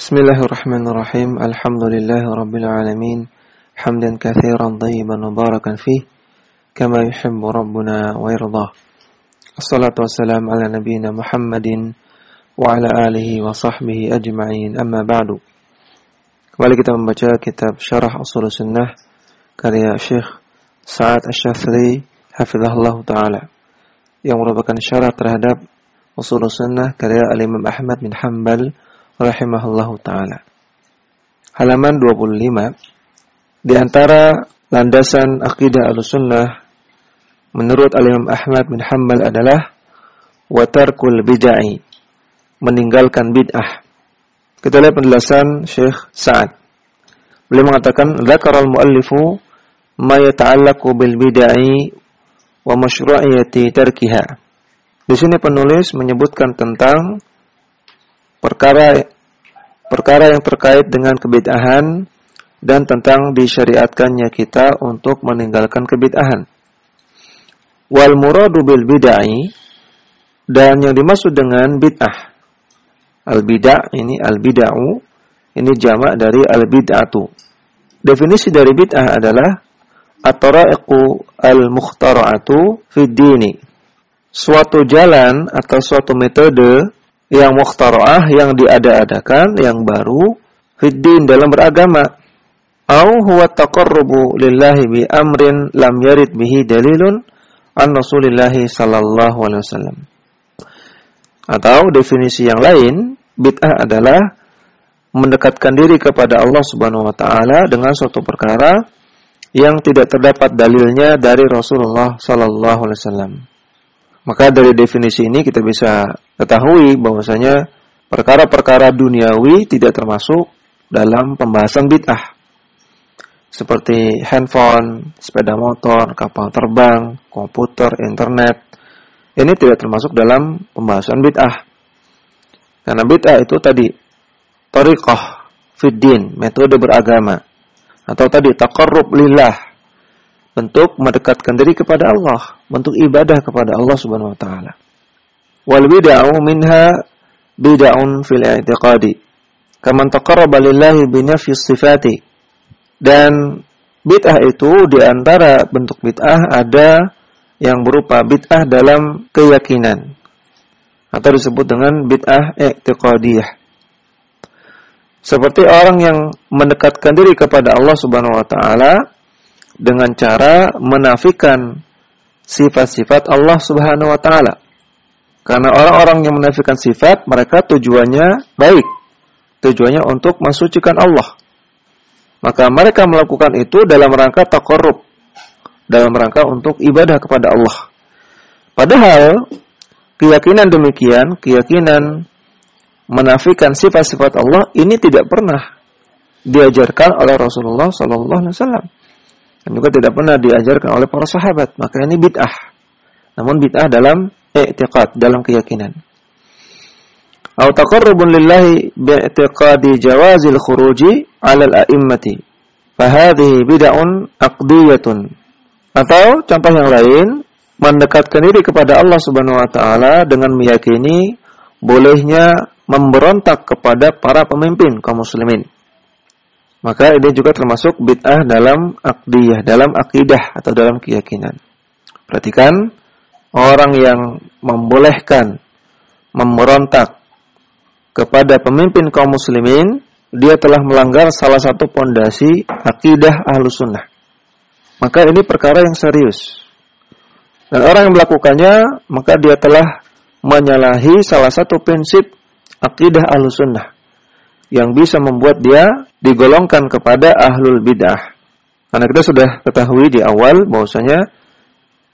بسم الله الرحمن الرحيم الحمد لله رب العالمين حمدا كثيرا طيبا مباركا فيه كما يحب ربنا ويرضاه الصلاة والسلام على نبينا محمد وعلى آله وصحبه أجمعين أما بعد Kembali kita membaca kitab Syarah Usul Sunnah karya Syekh Sa'ad Asy-Syafri hafizahullah taala yang merupakan syarah terhadap Usul Sunnah karya Al-Imam Ahmad bin Hanbal rahimahullahu taala. Halaman 25 di antara landasan akidah Ahlussunnah menurut Al-Imam Ahmad bin Hanbal adalah watarkul bid'ah, meninggalkan bid'ah. Kita lihat penjelasan Syekh Sa'ad. Beliau mengatakan, "Dzakara al-muallifu ma yata'allaqu bil bid'ah wa masyru'iyati tarkiha." Di sini penulis menyebutkan tentang perkara perkara yang terkait dengan kebid'ahan dan tentang disyariatkannya kita untuk meninggalkan kebid'ahan. Wal muradu bil bid'ah dan yang dimaksud dengan bid'ah Al-bid'ah ini al-bid'u ini jamak dari al-bid'atu. Definisi dari bid'ah adalah at-tara'iqu al-mukhtara'atu fid dini. Suatu jalan atau suatu metode yang mukhtara'ah yang diada-adakan yang baru fid din dalam beragama. Au huwa taqarrubu lillahi bi amrin lam yarid bihi dalilun an Rasulillah sallallahu alaihi wasallam. Atau definisi yang lain, bid'ah adalah mendekatkan diri kepada Allah Subhanahu wa taala dengan suatu perkara yang tidak terdapat dalilnya dari Rasulullah sallallahu alaihi wasallam. Maka dari definisi ini kita bisa ketahui bahwasanya perkara-perkara duniawi tidak termasuk dalam pembahasan bid'ah. Seperti handphone, sepeda motor, kapal terbang, komputer, internet, ini tidak termasuk dalam pembahasan bid'ah. Karena bid'ah itu tadi tariqah fiddin, metode beragama. Atau tadi taqarrub lillah, bentuk mendekatkan diri kepada Allah, bentuk ibadah kepada Allah Subhanahu wa taala. Wal bid'ah minha bid'un fil i'tiqadi. Kaman taqarraba lillahi bi nafyi sifati. Dan bid'ah itu di antara bentuk bid'ah ada yang berupa bid'ah dalam keyakinan atau disebut dengan bid'ah i'tiqadiyah. Seperti orang yang mendekatkan diri kepada Allah Subhanahu wa taala dengan cara menafikan sifat-sifat Allah Subhanahu wa taala. Karena orang-orang yang menafikan sifat, mereka tujuannya baik. Tujuannya untuk mensucikan Allah. Maka mereka melakukan itu dalam rangka takarrub, dalam rangka untuk ibadah kepada Allah. Padahal keyakinan demikian, keyakinan menafikan sifat-sifat Allah ini tidak pernah diajarkan oleh Rasulullah Sallallahu Alaihi Wasallam dan juga tidak pernah diajarkan oleh para sahabat. Maka ini bid'ah. Namun bid'ah dalam i'tiqad, dalam keyakinan. Atau taqarrubun lillahi bi'tiqadi jawazil khuruji 'ala al-a'immati. Fahadhihi bid'un aqdiyatun atau contoh yang lain, mendekatkan diri kepada Allah Subhanahu wa taala dengan meyakini bolehnya memberontak kepada para pemimpin kaum muslimin. Maka ini juga termasuk bid'ah dalam akdiyah, dalam akidah atau dalam keyakinan. Perhatikan orang yang membolehkan memberontak kepada pemimpin kaum muslimin, dia telah melanggar salah satu pondasi akidah ahlus sunnah maka ini perkara yang serius. Dan orang yang melakukannya, maka dia telah menyalahi salah satu prinsip akidah sunnah yang bisa membuat dia digolongkan kepada ahlul bid'ah. Karena kita sudah ketahui di awal bahwasanya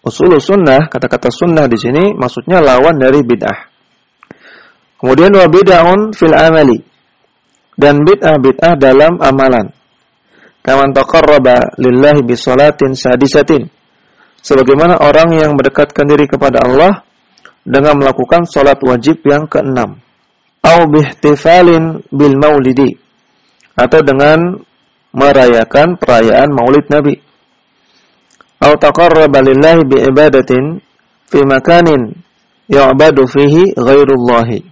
usul sunnah, kata-kata sunnah di sini maksudnya lawan dari bid'ah. Kemudian wa bid'ahun fil amali. Dan bid'ah bid'ah dalam amalan kaman taqarraba lillahi bisalatin sadisatin sebagaimana orang yang mendekatkan diri kepada Allah dengan melakukan salat wajib yang keenam au bihtifalin bil maulidi. Atau dengan merayakan perayaan maulid Nabi. Au taqarraba lillahi bi ibadatin fi makanin yu'badu fihi ghairullahi.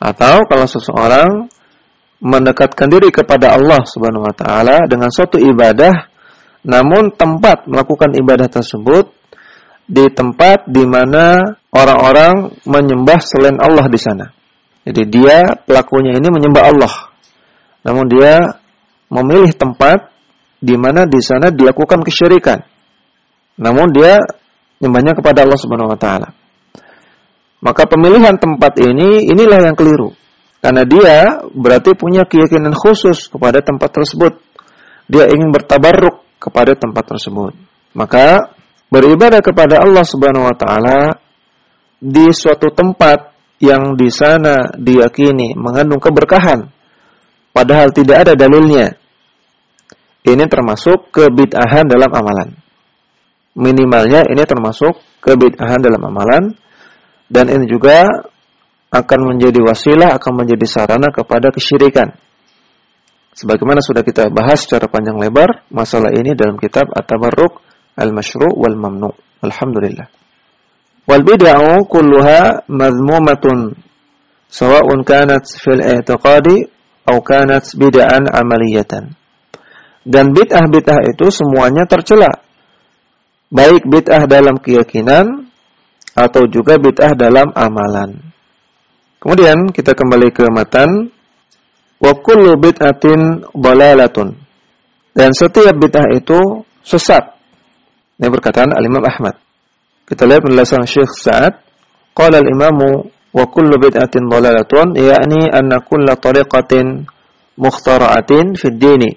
Atau kalau seseorang mendekatkan diri kepada Allah Subhanahu wa taala dengan suatu ibadah namun tempat melakukan ibadah tersebut di tempat di mana orang-orang menyembah selain Allah di sana. Jadi dia pelakunya ini menyembah Allah. Namun dia memilih tempat di mana di sana dilakukan kesyirikan. Namun dia nyembahnya kepada Allah Subhanahu wa taala. Maka pemilihan tempat ini inilah yang keliru. Karena dia berarti punya keyakinan khusus kepada tempat tersebut. Dia ingin bertabarruk kepada tempat tersebut. Maka beribadah kepada Allah Subhanahu wa taala di suatu tempat yang di sana diyakini mengandung keberkahan padahal tidak ada dalilnya. Ini termasuk kebid'ahan dalam amalan. Minimalnya ini termasuk kebid'ahan dalam amalan dan ini juga akan menjadi wasilah, akan menjadi sarana kepada kesyirikan. Sebagaimana sudah kita bahas secara panjang lebar masalah ini dalam kitab At-Tabarruk Al-Mashru' wal Mamnu. Alhamdulillah. Wal bid'ah kulluha madhmumatun sawa'un kanat fil i'tiqadi atau kanat bid'an amaliyatan. Dan bid'ah-bid'ah itu semuanya tercela. Baik bid'ah dalam keyakinan atau juga bid'ah dalam amalan. Kemudian kita kembali ke matan wa kullu bid'atin dhalalatun. Dan setiap bid'ah itu sesat. Ini perkataan Al-Imam Ahmad. Kita lihat penjelasan Syekh Sa'ad. Qala al-imamu wa kullu bid'atin dhalalatun yakni anna kulla tariqatin mukhtara'atin fid dini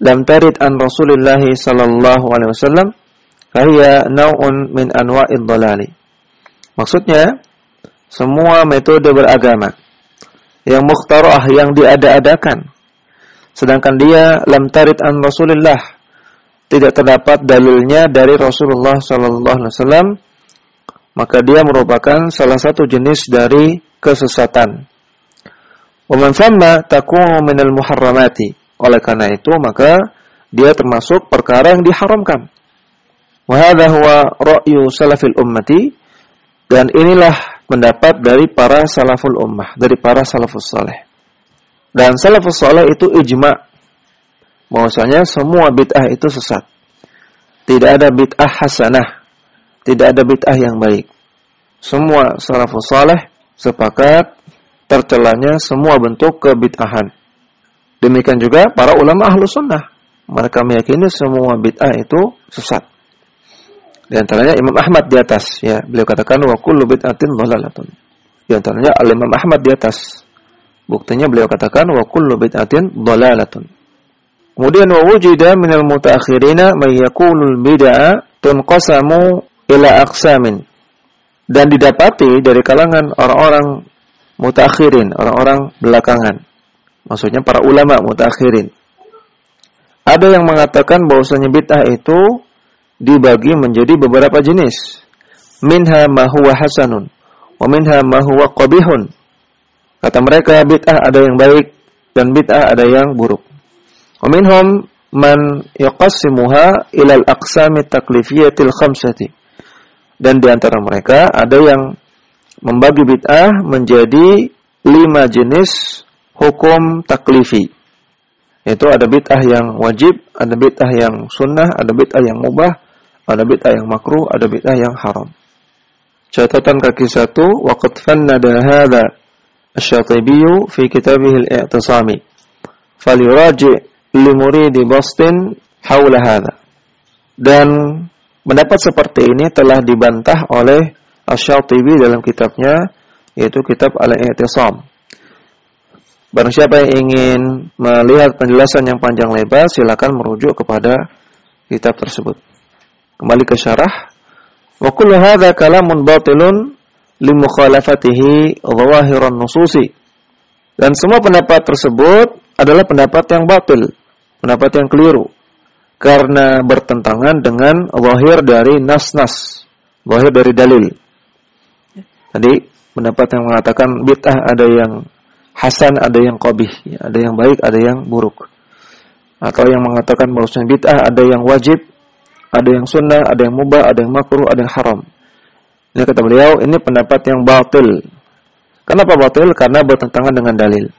lam tarid an Rasulillah sallallahu alaihi wasallam fahiya naw'un min anwa'id dhalali. Maksudnya, semua metode beragama yang mukhtarah yang diada-adakan sedangkan dia lam tarid an Rasulullah tidak terdapat dalilnya dari Rasulullah sallallahu alaihi wasallam maka dia merupakan salah satu jenis dari kesesatan. Wa man thamma takunu minal muharramati. Oleh karena itu maka dia termasuk perkara yang diharamkan. Wa ra'yu salafil ummati dan inilah pendapat dari para salaful ummah, dari para salafus saleh. Dan salafus saleh itu ijma bahwasanya semua bid'ah itu sesat. Tidak ada bid'ah hasanah, tidak ada bid'ah yang baik. Semua salafus saleh sepakat tercelanya semua bentuk kebid'ahan. Demikian juga para ulama ahlu sunnah. Mereka meyakini semua bid'ah itu sesat. Di antaranya Imam Ahmad di atas ya. Beliau katakan wa kullu bid'atin dhalalatun. Di antaranya Al Imam Ahmad di atas. Buktinya beliau katakan wa kullu bid'atin dhalalatun. Kemudian wa wujida minal mutaakhirina may yaqulul bid'a tunqasamu ila aqsamin. Dan didapati dari kalangan orang-orang mutakhirin, orang-orang belakangan. Maksudnya para ulama mutakhirin. Ada yang mengatakan bahwasanya bid'ah itu dibagi menjadi beberapa jenis. Minha ma huwa hasanun wa minha ma huwa qabihun. Kata mereka bid'ah ada yang baik dan bid'ah ada yang buruk. Wa minhum man yaqassimuha ila al-aqsami taklifiyatil khamsati. Dan di antara mereka ada yang membagi bid'ah menjadi lima jenis hukum taklifi. Yaitu ada bid'ah yang wajib, ada bid'ah yang sunnah, ada bid'ah yang mubah, ada bid'ah yang makruh, ada bid'ah yang haram. Catatan kaki satu, waqad fannada hadha asy-Syatibi fi kitabih al-i'tisami. Li muridi bastin haula hadha. Dan pendapat seperti ini telah dibantah oleh Asy-Syatibi dalam kitabnya yaitu kitab Al-I'tisam. Barang siapa yang ingin melihat penjelasan yang panjang lebar, silakan merujuk kepada kitab tersebut. Kembali ke syarah. Wa kullu hadha kalamun batilun limukhalafatihi dhawahiran nususi. Dan semua pendapat tersebut adalah pendapat yang batil, pendapat yang keliru. Karena bertentangan dengan zahir dari nas-nas, zahir dari dalil. Tadi pendapat yang mengatakan bid'ah ada yang hasan, ada yang qabih, ada yang baik, ada yang buruk. Atau yang mengatakan bahwasanya bid'ah ada yang wajib, ada yang sunnah, ada yang mubah, ada yang makruh, ada yang haram. Ini kata beliau, ini pendapat yang batil. Kenapa batil? Karena bertentangan dengan dalil.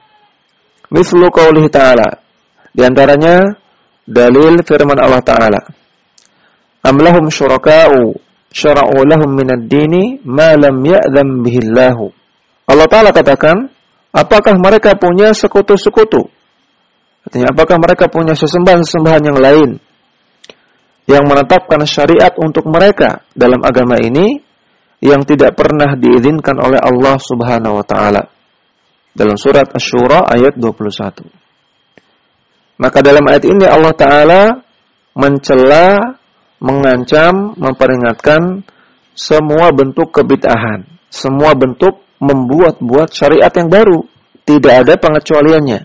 Mislu qawlihi ta'ala. Di antaranya dalil firman Allah Ta'ala. Am lahum syuraka'u syara'u lahum minad dini ma lam ya'zam bihillahu. Allah Ta'ala katakan, apakah mereka punya sekutu-sekutu? Artinya, apakah mereka punya sesembahan-sesembahan yang lain yang menetapkan syariat untuk mereka dalam agama ini yang tidak pernah diizinkan oleh Allah Subhanahu wa taala. Dalam surat Asy-Syura ayat 21. Maka dalam ayat ini Allah taala mencela, mengancam, memperingatkan semua bentuk kebid'ahan, semua bentuk membuat-buat syariat yang baru, tidak ada pengecualiannya.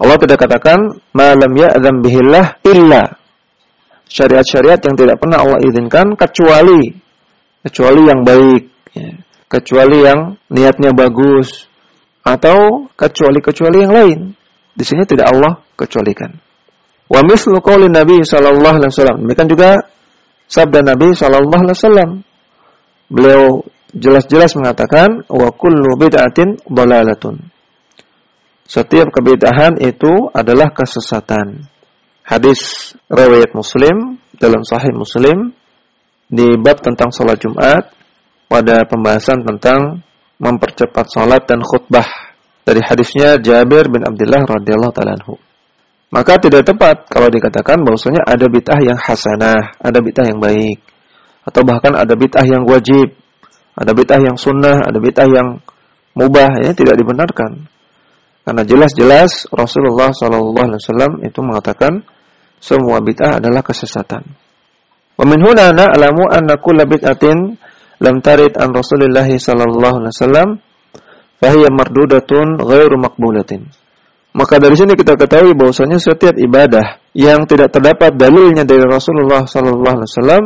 Allah tidak katakan malam ya'zam bihillah illa syariat-syariat yang tidak pernah Allah izinkan kecuali kecuali yang baik, ya. kecuali yang niatnya bagus, atau kecuali-kecuali yang lain. Di sini tidak Allah kecualikan. Wa mislu qouli Nabi sallallahu alaihi wasallam. Demikian juga sabda Nabi sallallahu alaihi wasallam. Beliau jelas-jelas mengatakan wa kullu bid'atin dhalalatun. Setiap kebid'ahan itu adalah kesesatan. Hadis riwayat Muslim dalam Sahih Muslim di bab tentang sholat Jumat pada pembahasan tentang mempercepat sholat dan khutbah dari hadisnya Jabir bin Abdullah radhiyallahu taala Maka tidak tepat kalau dikatakan bahwasanya ada bid'ah yang hasanah, ada bid'ah yang baik, atau bahkan ada bid'ah yang wajib, ada bid'ah yang sunnah, ada bid'ah yang mubah, ya tidak dibenarkan. Karena jelas-jelas Rasulullah SAW itu mengatakan semua bid'ah adalah kesesatan. Wa min huna na'lamu anna kulla bid'atin lam tarid an Rasulillah sallallahu alaihi wasallam fahiya mardudatun ghairu maqbulatin. Maka dari sini kita ketahui bahwasanya setiap ibadah yang tidak terdapat dalilnya dari Rasulullah sallallahu alaihi wasallam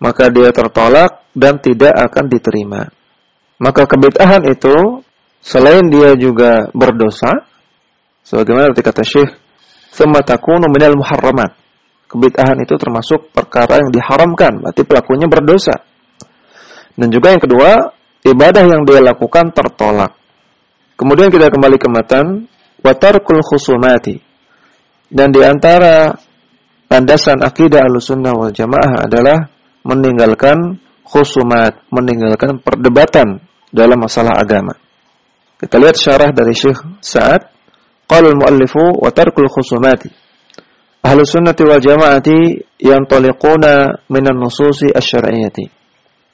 maka dia tertolak dan tidak akan diterima. Maka kebid'ahan itu selain dia juga berdosa sebagaimana kata Syekh, "Tsumma takunu minal muharramat." Kebid'ahan itu termasuk perkara yang diharamkan, berarti pelakunya berdosa. Dan juga yang kedua, ibadah yang dia lakukan tertolak. Kemudian kita kembali ke matan, watarkul khusumati. Dan di antara landasan akidah al-sunnah wal jamaah adalah meninggalkan khusumat, meninggalkan perdebatan dalam masalah agama. Kita lihat syarah dari Syekh Sa'ad, qala al-muallifu wa tarkul khusumati ahlu sunnati wal jama'ati yang toliquna minan nususi asyariyati.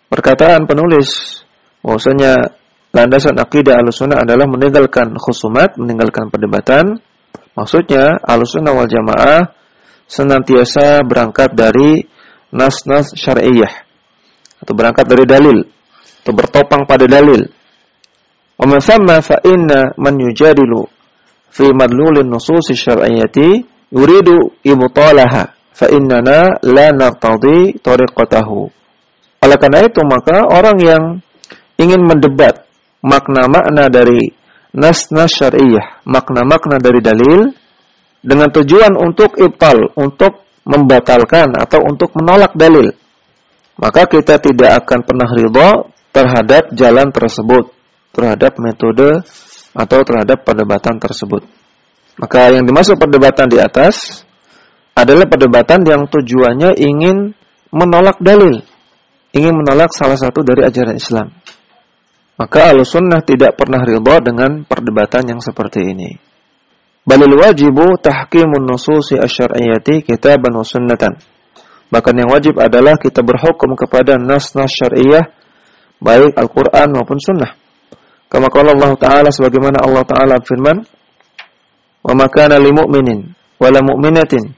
Perkataan penulis bahwasanya landasan akidah ahlu sunnah adalah meninggalkan khusumat, meninggalkan perdebatan. Maksudnya ahlu sunnah wal jamaah senantiasa berangkat dari nas-nas syariah atau berangkat dari dalil atau bertopang pada dalil. Wa man fa inna man yujadilu fi madlulin nususi syar'iyyati yuridu ibtalaha fa innana la nartadi tariqatahu. Oleh karena itu maka orang yang ingin mendebat makna-makna dari nas-nas syariah, makna-makna dari dalil dengan tujuan untuk ibtal, untuk membatalkan atau untuk menolak dalil. Maka kita tidak akan pernah ridha terhadap jalan tersebut, terhadap metode atau terhadap perdebatan tersebut. Maka yang dimaksud perdebatan di atas adalah perdebatan yang tujuannya ingin menolak dalil, ingin menolak salah satu dari ajaran Islam. Maka al-sunnah tidak pernah ridha dengan perdebatan yang seperti ini. Balil wajibu tahkimun nususi asyariyati kitaban wa sunnatan. Bahkan yang wajib adalah kita berhukum kepada nas-nas syariah baik Al-Qur'an maupun sunnah. Kama qala Allah Ta'ala sebagaimana Allah Ta'ala firman, wa ma kana lil mu'minin wala mu'minatin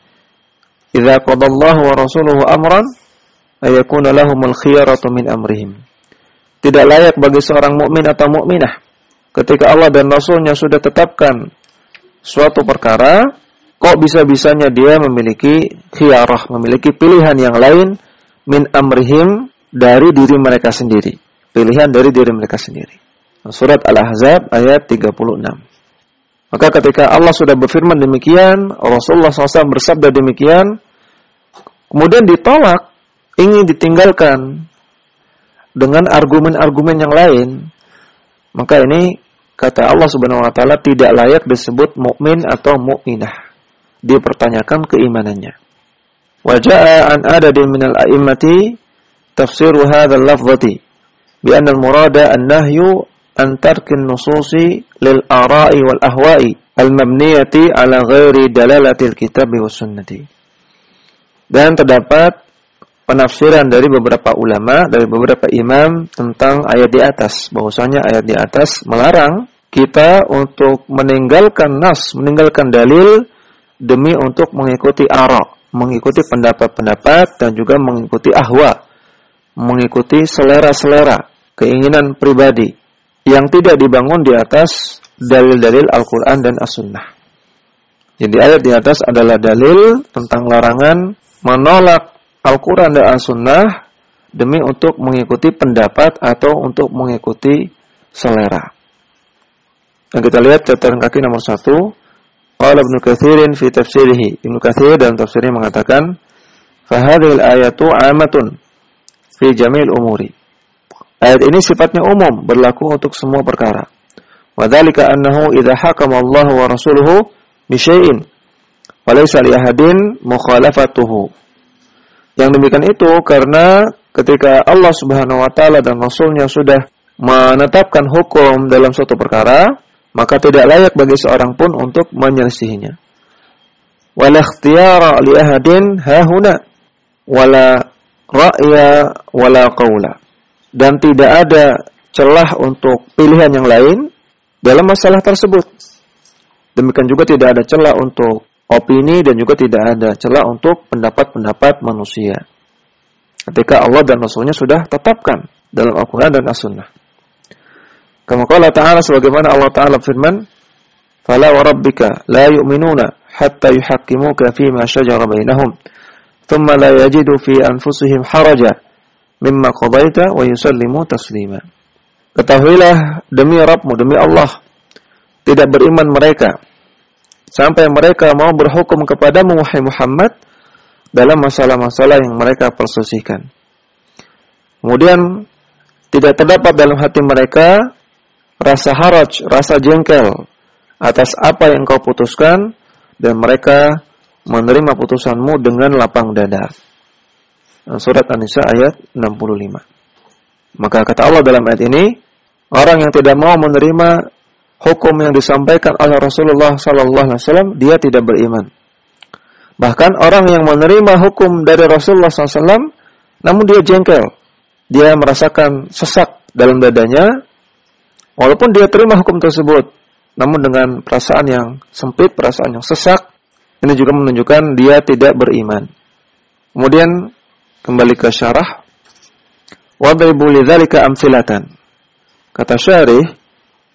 idza qadallahu wa rasuluhu amran ayakuna lahumul khiyaratu min amrihim tidak layak bagi seorang mukmin atau mukminah ketika Allah dan Rasulnya sudah tetapkan suatu perkara kok bisa-bisanya dia memiliki khiyarah memiliki pilihan yang lain min amrihim dari diri mereka sendiri. Pilihan dari diri mereka sendiri. Surat Al-Ahzab ayat 36 maka ketika Allah sudah berfirman demikian, Rasulullah SAW bersabda demikian, kemudian ditolak, ingin ditinggalkan dengan argumen-argumen yang lain, maka ini kata Allah Subhanahu wa taala tidak layak disebut mukmin atau mukminah. Dipertanyakan keimanannya. Wa jaa an adadin minal a'immati tafsiru hadzal lafzati bi anna al-murada an-nahyu an tarkin nususi lil ara'i wal ahwa'i al-mabniyati ala ghairi dalalatil kitab wa sunnati. Dan terdapat penafsiran dari beberapa ulama, dari beberapa imam tentang ayat di atas. Bahwasanya ayat di atas melarang kita untuk meninggalkan nas, meninggalkan dalil demi untuk mengikuti ara, mengikuti pendapat-pendapat dan juga mengikuti ahwa, mengikuti selera-selera, keinginan pribadi yang tidak dibangun di atas dalil-dalil Al-Quran dan As-Sunnah. Jadi ayat di atas adalah dalil tentang larangan menolak Al-Quran dan As-Sunnah demi untuk mengikuti pendapat atau untuk mengikuti selera. Dan kita lihat catatan kaki nomor satu. Qala Ibnu Katsirin fi tafsirihi. Ibnu Katsir dalam tafsirnya mengatakan, "Fahadhil ayatu 'amatun fi jamil umuri." Ayat ini sifatnya umum, berlaku untuk semua perkara. Wadhalika annahu idha hakama Allah wa rasuluhu bi syai'in wa laysa li ahadin mukhalafatuhu yang demikian itu karena ketika Allah Subhanahu wa taala dan rasulnya sudah menetapkan hukum dalam suatu perkara, maka tidak layak bagi seorang pun untuk menyelisihinya. Wala ikhtiyara li ahadin hahuna wala ra'ya wala qawla. Dan tidak ada celah untuk pilihan yang lain dalam masalah tersebut. Demikian juga tidak ada celah untuk opini dan juga tidak ada celah untuk pendapat-pendapat manusia. Ketika Allah dan Rasulnya sudah tetapkan dalam Al-Quran dan As-Sunnah. Kama qala ta'ala sebagaimana Allah Ta'ala firman, "Fala wa rabbika la yu'minuna hatta fi ma shajara bainahum, thumma la yajidu fi anfusihim haraja mimma qadaita wa yusallimu taslima." Ketahuilah demi Rabbmu, demi Allah, tidak beriman mereka sampai mereka mau berhukum kepadamu wahai Muhammad dalam masalah-masalah yang mereka perselisihkan. Kemudian tidak terdapat dalam hati mereka rasa haraj, rasa jengkel atas apa yang kau putuskan dan mereka menerima putusanmu dengan lapang dada. Surat An-Nisa ayat 65. Maka kata Allah dalam ayat ini, orang yang tidak mau menerima hukum yang disampaikan oleh Rasulullah sallallahu alaihi wasallam dia tidak beriman. Bahkan orang yang menerima hukum dari Rasulullah SAW, namun dia jengkel, dia merasakan sesak dalam dadanya, walaupun dia terima hukum tersebut, namun dengan perasaan yang sempit, perasaan yang sesak, ini juga menunjukkan dia tidak beriman. Kemudian kembali ke syarah, wadribu lidzalika amsilatan. Kata syarih,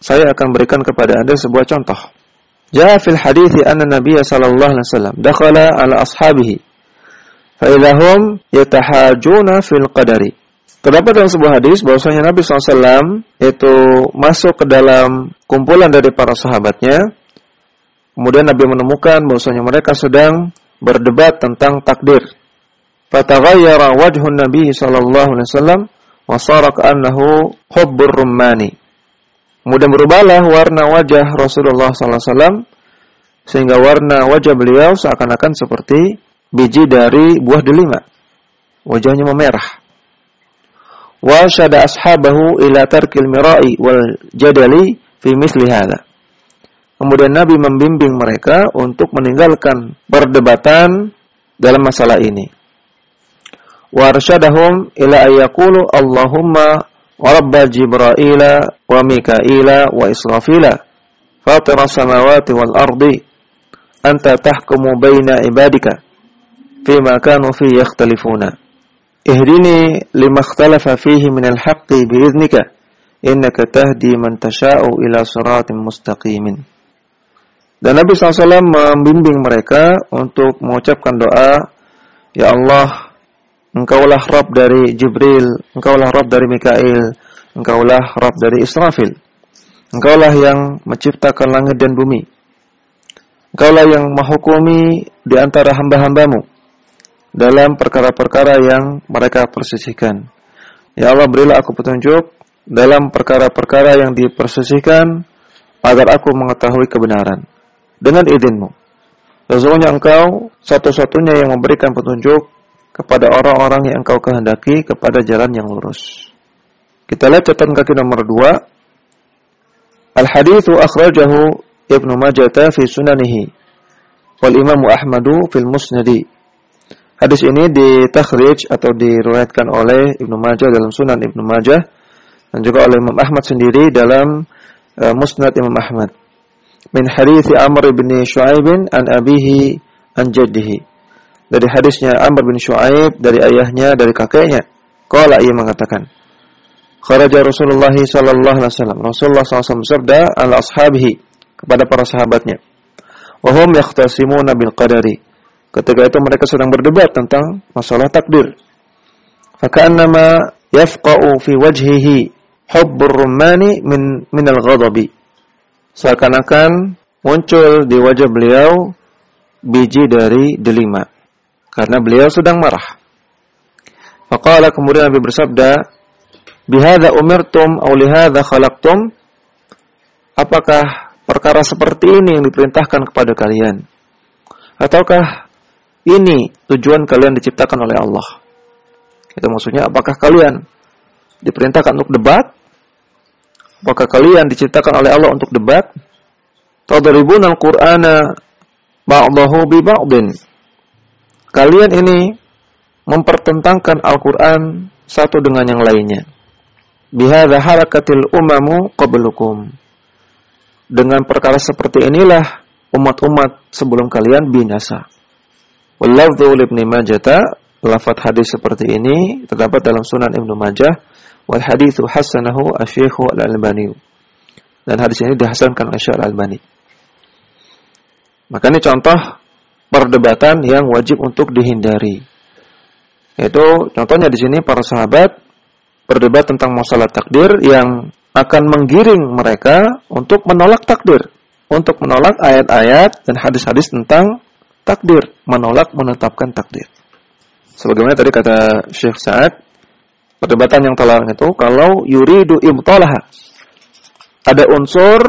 saya akan berikan kepada Anda sebuah contoh. Jaa fil hadits anna Nabiy sallallahu alaihi wasallam dakhala ala ashabihi fa idahum yatahajuna fil qadari. Terdapat dalam sebuah hadis bahwasanya Nabi SAW itu masuk ke dalam kumpulan dari para sahabatnya. Kemudian Nabi menemukan bahwasanya mereka sedang berdebat tentang takdir. Fataghayyara wajhun Nabi sallallahu alaihi wasallam wa sara ka'annahu hubbur rumani. Kemudian berubahlah warna wajah Rasulullah SAW sehingga warna wajah beliau seakan-akan seperti biji dari buah delima. Wajahnya memerah. Wa syada ashabahu ila tarkil mirai wal jadali fi misli hadha. Kemudian Nabi membimbing mereka untuk meninggalkan perdebatan dalam masalah ini. Wa arsyadahum ila ayyakulu Allahumma Rabba Jibraila wa Mikaila wa Israfila. Fatira samawati wal ardi Anta tahkumu baina ibadika Fima kanu fi yakhtalifuna. Ihdini lima ikhtalafa fihi minal haqqi biiznika Innaka tahdi man tasha'u Dan Nabi SAW membimbing mereka untuk mengucapkan doa Ya Allah Engkaulah Rabb dari Jibril, Engkaulah Rabb dari Mikail, Engkaulah Rabb dari Israfil. Engkaulah yang menciptakan langit dan bumi. Engkaulah yang menghukumi di antara hamba-hambamu dalam perkara-perkara yang mereka persisihkan. Ya Allah berilah aku petunjuk dalam perkara-perkara yang dipersisihkan agar aku mengetahui kebenaran dengan izinmu. Sesungguhnya engkau satu-satunya yang memberikan petunjuk kepada orang-orang yang engkau kehendaki kepada jalan yang lurus. Kita lihat catatan kaki nomor dua. Al-hadithu akhrajahu Ibnu Majah fi sunanihi wal Imam Ahmadu fil Musnadi. Hadis ini ditakhrij atau diriwayatkan oleh Ibnu Majah dalam Sunan Ibnu Majah dan juga oleh Imam Ahmad sendiri dalam uh, Musnad Imam Ahmad. Min hadis Amr bin Shu'aib an abihi an jaddihi. Dari hadisnya Amr bin Shu'aib dari ayahnya dari kakeknya. Qala ia mengatakan, Kharaja Rasulullah sallallahu alaihi wasallam. Rasulullah SAW bersabda ashabihi kepada para sahabatnya. Wa hum yahtasimuna bil qadari. Ketika itu mereka sedang berdebat tentang masalah takdir. Faka'annama yafqa'u fi wajhihi hubbur rumani min min al-ghadabi. Seakan-akan muncul di wajah beliau biji dari delima karena beliau sedang marah. Faqala kemudian Nabi bersabda, bihadza umirtum aw lihadza khalaqtum? Apakah perkara seperti ini yang diperintahkan kepada kalian? Ataukah ini tujuan kalian diciptakan oleh Allah? Itu maksudnya apakah kalian diperintahkan untuk debat? Apakah kalian diciptakan oleh Allah untuk debat? Tadribun al-qur'ana ba'dahu bi ba'din kalian ini mempertentangkan Al-Qur'an satu dengan yang lainnya bihadza harakatil umamu qablukum. Dengan perkara seperti inilah umat-umat sebelum kalian binasa. Wallahu Ibnu Majah lafaz hadis seperti ini terdapat dalam Sunan Ibnu Majah wal haditsu hasanahu asy Al-Albani. Dan hadis ini dihasankan oleh Syekh Al-Albani. Maka ini contoh perdebatan yang wajib untuk dihindari. Yaitu contohnya di sini para sahabat berdebat tentang masalah takdir yang akan menggiring mereka untuk menolak takdir, untuk menolak ayat-ayat dan hadis-hadis tentang takdir, menolak menetapkan takdir. Sebagaimana tadi kata Syekh Sa'ad, perdebatan yang telah itu kalau yuridu ibtalaha ada unsur,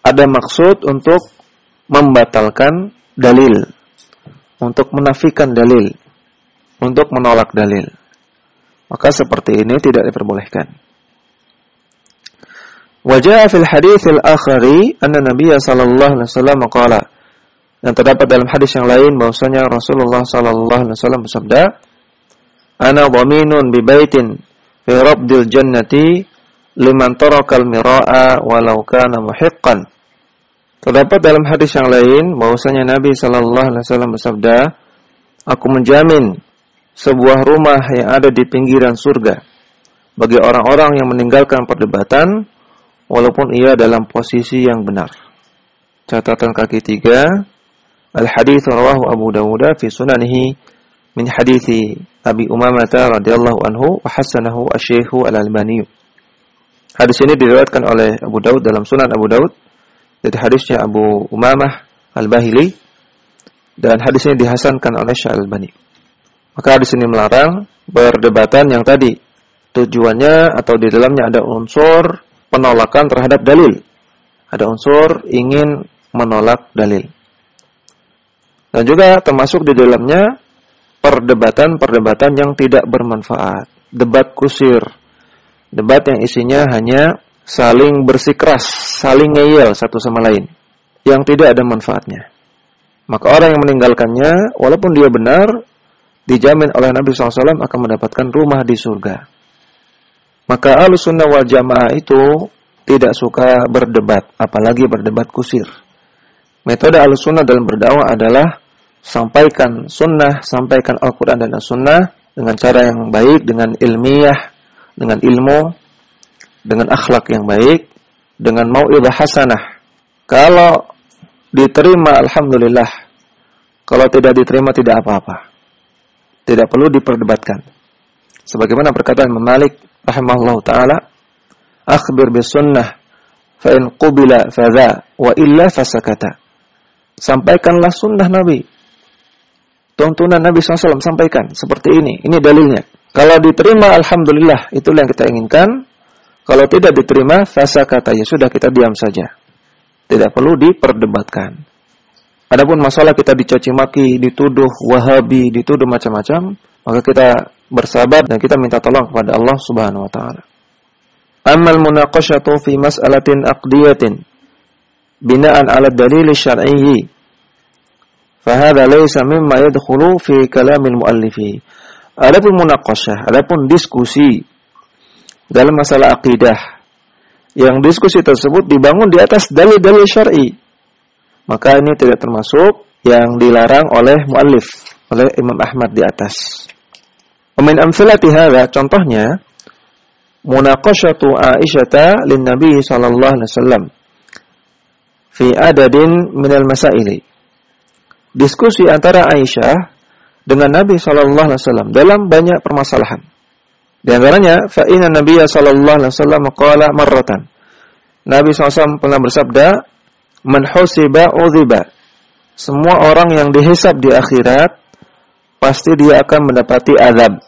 ada maksud untuk membatalkan dalil, untuk menafikan dalil, untuk menolak dalil maka seperti ini tidak diperbolehkan. Wajah fil hadis al-akhari anna Nabi sallallahu alaihi wasallam qala dan terdapat dalam hadis yang lain bahwasanya Rasulullah sallallahu alaihi wasallam bersabda Ana dhaminun bi baitin fi rabdil jannati liman taraka al-mira'a walau kana muhiqqan Terdapat dalam hadis yang lain bahwasanya Nabi sallallahu alaihi wasallam bersabda Aku menjamin sebuah rumah yang ada di pinggiran surga bagi orang-orang yang meninggalkan perdebatan walaupun ia dalam posisi yang benar. Catatan kaki tiga, Al-Hadith rawahu Abu Dawud fi sunanihi min hadithi Abi Umamah radhiyallahu anhu wa hasanahu asy Al-Albani. Hadis ini diriwayatkan oleh Abu Daud dalam Sunan Abu Daud dari hadisnya Abu Umamah Al-Bahili dan hadis ini dihasankan oleh Syekh Al-Albani. Maka di sini melarang perdebatan yang tadi tujuannya atau di dalamnya ada unsur penolakan terhadap dalil. Ada unsur ingin menolak dalil. Dan juga termasuk di dalamnya perdebatan-perdebatan yang tidak bermanfaat. Debat kusir. Debat yang isinya hanya saling bersikeras, saling ngeyel satu sama lain. Yang tidak ada manfaatnya. Maka orang yang meninggalkannya, walaupun dia benar, dijamin oleh Nabi SAW akan mendapatkan rumah di surga. Maka al-sunnah wal jamaah itu tidak suka berdebat, apalagi berdebat kusir. Metode al-sunnah dalam berdakwah adalah sampaikan sunnah, sampaikan Al-Quran dan As-Sunnah dengan cara yang baik, dengan ilmiah, dengan ilmu, dengan akhlak yang baik, dengan mau'idah hasanah. Kalau diterima, Alhamdulillah. Kalau tidak diterima, tidak apa-apa tidak perlu diperdebatkan. Sebagaimana perkataan Malik rahimahullah taala, "Akhbir bis sunnah fa in qubila fadha wa illa fasakata." Sampaikanlah sunnah Nabi. Tuntunan Nabi SAW sampaikan seperti ini. Ini dalilnya. Kalau diterima, alhamdulillah, itulah yang kita inginkan. Kalau tidak diterima, fasa kata ya sudah kita diam saja. tidak perlu diperdebatkan. Adapun masalah kita dicaci maki, dituduh wahabi, dituduh macam-macam, maka kita bersabar dan kita minta tolong kepada Allah Subhanahu wa taala. Amal munaqashatu fi mas'alatin aqdiyatin bina'an 'ala dalil syar'i fahadha laysa mimma yadkhulu fi kalamil muallifi. Adapun munaqashah, adapun diskusi dalam masalah akidah yang diskusi tersebut dibangun di atas dalil-dalil syar'i maka ini tidak termasuk yang dilarang oleh muallif oleh Imam Ahmad di atas. Min amsalati hadza contohnya munaqashatu Aisyah lin Nabi sallallahu alaihi wasallam fi adadin minal masaili. Diskusi antara Aisyah dengan Nabi sallallahu alaihi wasallam dalam banyak permasalahan. Di antaranya fa inna Nabi sallallahu alaihi wasallam qala marratan. Nabi SAW pernah bersabda, man husiba udhiba. Semua orang yang dihisab di akhirat pasti dia akan mendapati azab.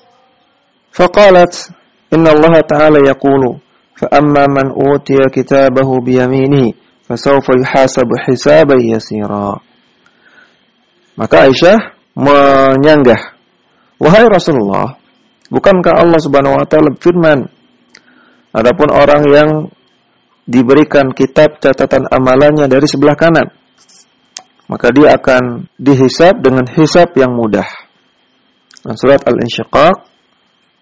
Faqalat inna Allah ta'ala yaqulu fa amma man utiya kitabahu bi yaminihi fasawfa yuhasabu hisaban yasira. Maka Aisyah menyanggah, "Wahai Rasulullah, bukankah Allah Subhanahu wa taala berfirman, adapun orang yang diberikan kitab catatan amalannya dari sebelah kanan. Maka dia akan dihisap dengan hisap yang mudah. Dan surat Al-Insyiqaq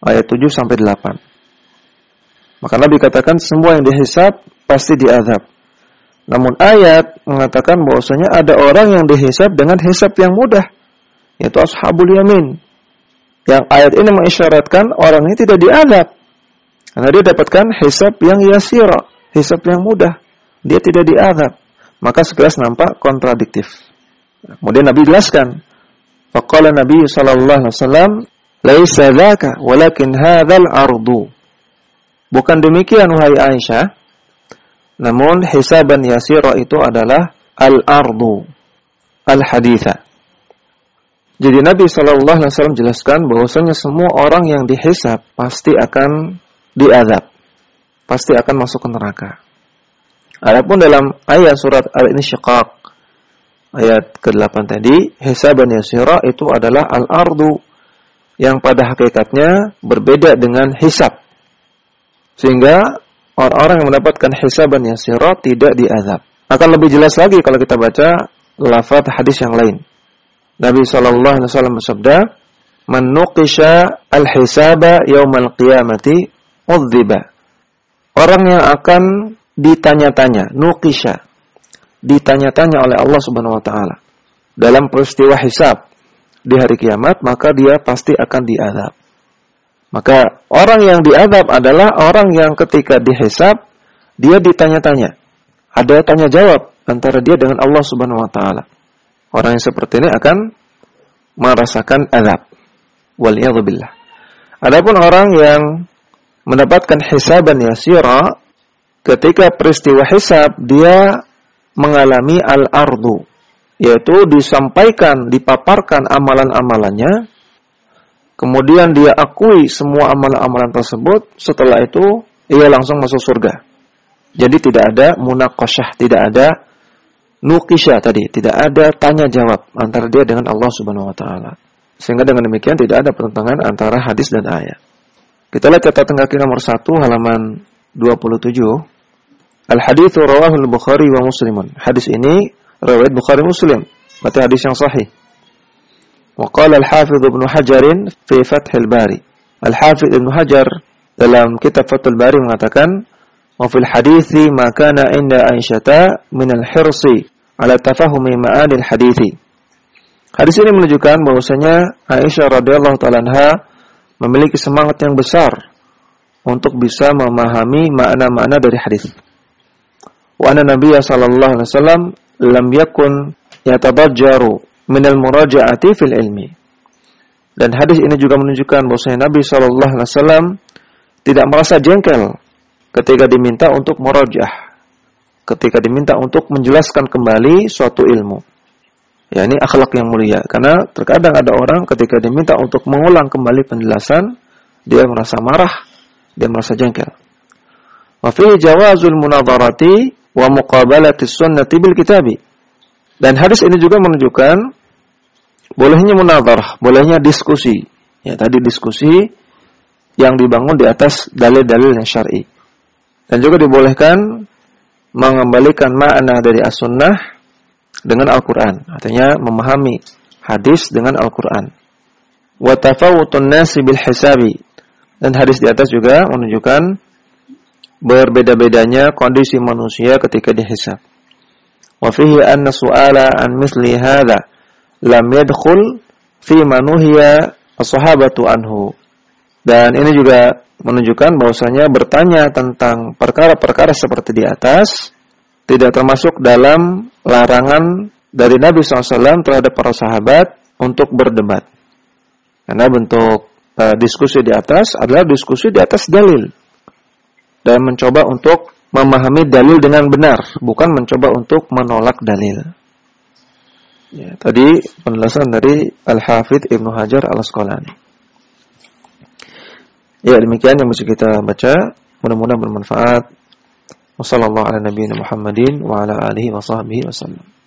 ayat 7 sampai 8. Maka Nabi katakan semua yang dihisap pasti diazab. Namun ayat mengatakan bahwasanya ada orang yang dihisap dengan hisap yang mudah, yaitu ashabul yamin. Yang ayat ini mengisyaratkan orang ini tidak diazab. Karena dia dapatkan hisap yang yasira, hisab yang mudah. Dia tidak diadab. Maka sekilas nampak kontradiktif. Kemudian Nabi jelaskan. Faqala Nabi sallallahu alaihi wasallam, "Laisa dzaka, walakin hadzal ardu." Bukan demikian wahai Aisyah. Namun hisaban yasira itu adalah al-ardu, al-haditha. Jadi Nabi Shallallahu Alaihi Wasallam jelaskan bahwasanya semua orang yang dihisab pasti akan diadab pasti akan masuk ke neraka. Adapun dalam ayat surat Al-Insyiqaq ayat ke-8 tadi, hisaban yasira itu adalah al-ardu yang pada hakikatnya berbeda dengan hisab. Sehingga orang-orang yang mendapatkan hisaban yasira tidak diazab. Akan lebih jelas lagi kalau kita baca lafaz hadis yang lain. Nabi sallallahu alaihi wasallam bersabda, "Man nuqisha al-hisaba yaumal qiyamati udziba." Orang yang akan ditanya-tanya, nukisha, ditanya-tanya oleh Allah Subhanahu wa taala dalam peristiwa hisab di hari kiamat, maka dia pasti akan diadab. Maka orang yang diadab adalah orang yang ketika dihisab dia ditanya-tanya. Ada tanya jawab antara dia dengan Allah Subhanahu wa taala. Orang yang seperti ini akan merasakan azab. Waliyadzubillah. Adapun orang yang mendapatkan hisaban yasira ketika peristiwa hisab dia mengalami al-ardu yaitu disampaikan dipaparkan amalan-amalannya kemudian dia akui semua amalan-amalan tersebut setelah itu ia langsung masuk surga jadi tidak ada munaqasyah tidak ada nukisha tadi tidak ada tanya jawab antara dia dengan Allah Subhanahu wa taala sehingga dengan demikian tidak ada pertentangan antara hadis dan ayat kita lihat catatan kaki nomor 1 halaman 27. Al-hadithu rawahul Bukhari wa Muslimun. Hadis ini riwayat Bukhari Muslim. Berarti hadis yang sahih. Wa qala al-Hafidh Ibnu Hajar fi Fathul Bari. Al-Hafidh Ibnu Hajar dalam kitab Fathul Bari mengatakan fil hadithi ma kana inda Aisyata min al-hirsi ala tafahumi ma'anil hadithi. Hadis ini menunjukkan bahwasanya Aisyah radhiyallahu taala memiliki semangat yang besar untuk bisa memahami makna-makna dari hadis. Wa anna Nabi sallallahu alaihi wasallam lam yakun yatadajjaru min al-muraja'ati fil ilmi. Dan hadis ini juga menunjukkan bahwa Nabi sallallahu alaihi wasallam tidak merasa jengkel ketika diminta untuk murajah, ketika diminta untuk menjelaskan kembali suatu ilmu ya ini akhlak yang mulia karena terkadang ada orang ketika diminta untuk mengulang kembali penjelasan dia merasa marah dia merasa jengkel wa fi jawazul munadharati wa muqabalati sunnati bil kitabi. Dan hadis ini juga menunjukkan bolehnya munadharah, bolehnya diskusi. Ya, tadi diskusi yang dibangun di atas dalil-dalil yang syar'i. Dan juga dibolehkan mengembalikan makna dari as-sunnah dengan Al-Qur'an. Artinya memahami hadis dengan Al-Qur'an. Wa tafawutun nasi bil hisabi. Dan hadis di atas juga menunjukkan berbeda-bedanya kondisi manusia ketika dihisab. Wa fihi anna su'ala an misli hadha lam yadkhul fi manuhiya as-sahabatu anhu. Dan ini juga menunjukkan bahwasanya bertanya tentang perkara-perkara seperti di atas tidak termasuk dalam larangan dari Nabi SAW terhadap para sahabat untuk berdebat. Karena bentuk uh, diskusi di atas adalah diskusi di atas dalil dan mencoba untuk memahami dalil dengan benar, bukan mencoba untuk menolak dalil. Ya, tadi penjelasan dari Al-Hafidh Ibnu Hajar Al-Asqalani. Ya, demikian yang bisa kita baca. Mudah-mudahan bermanfaat. Wassalamualaikum warahmatullahi wabarakatuh.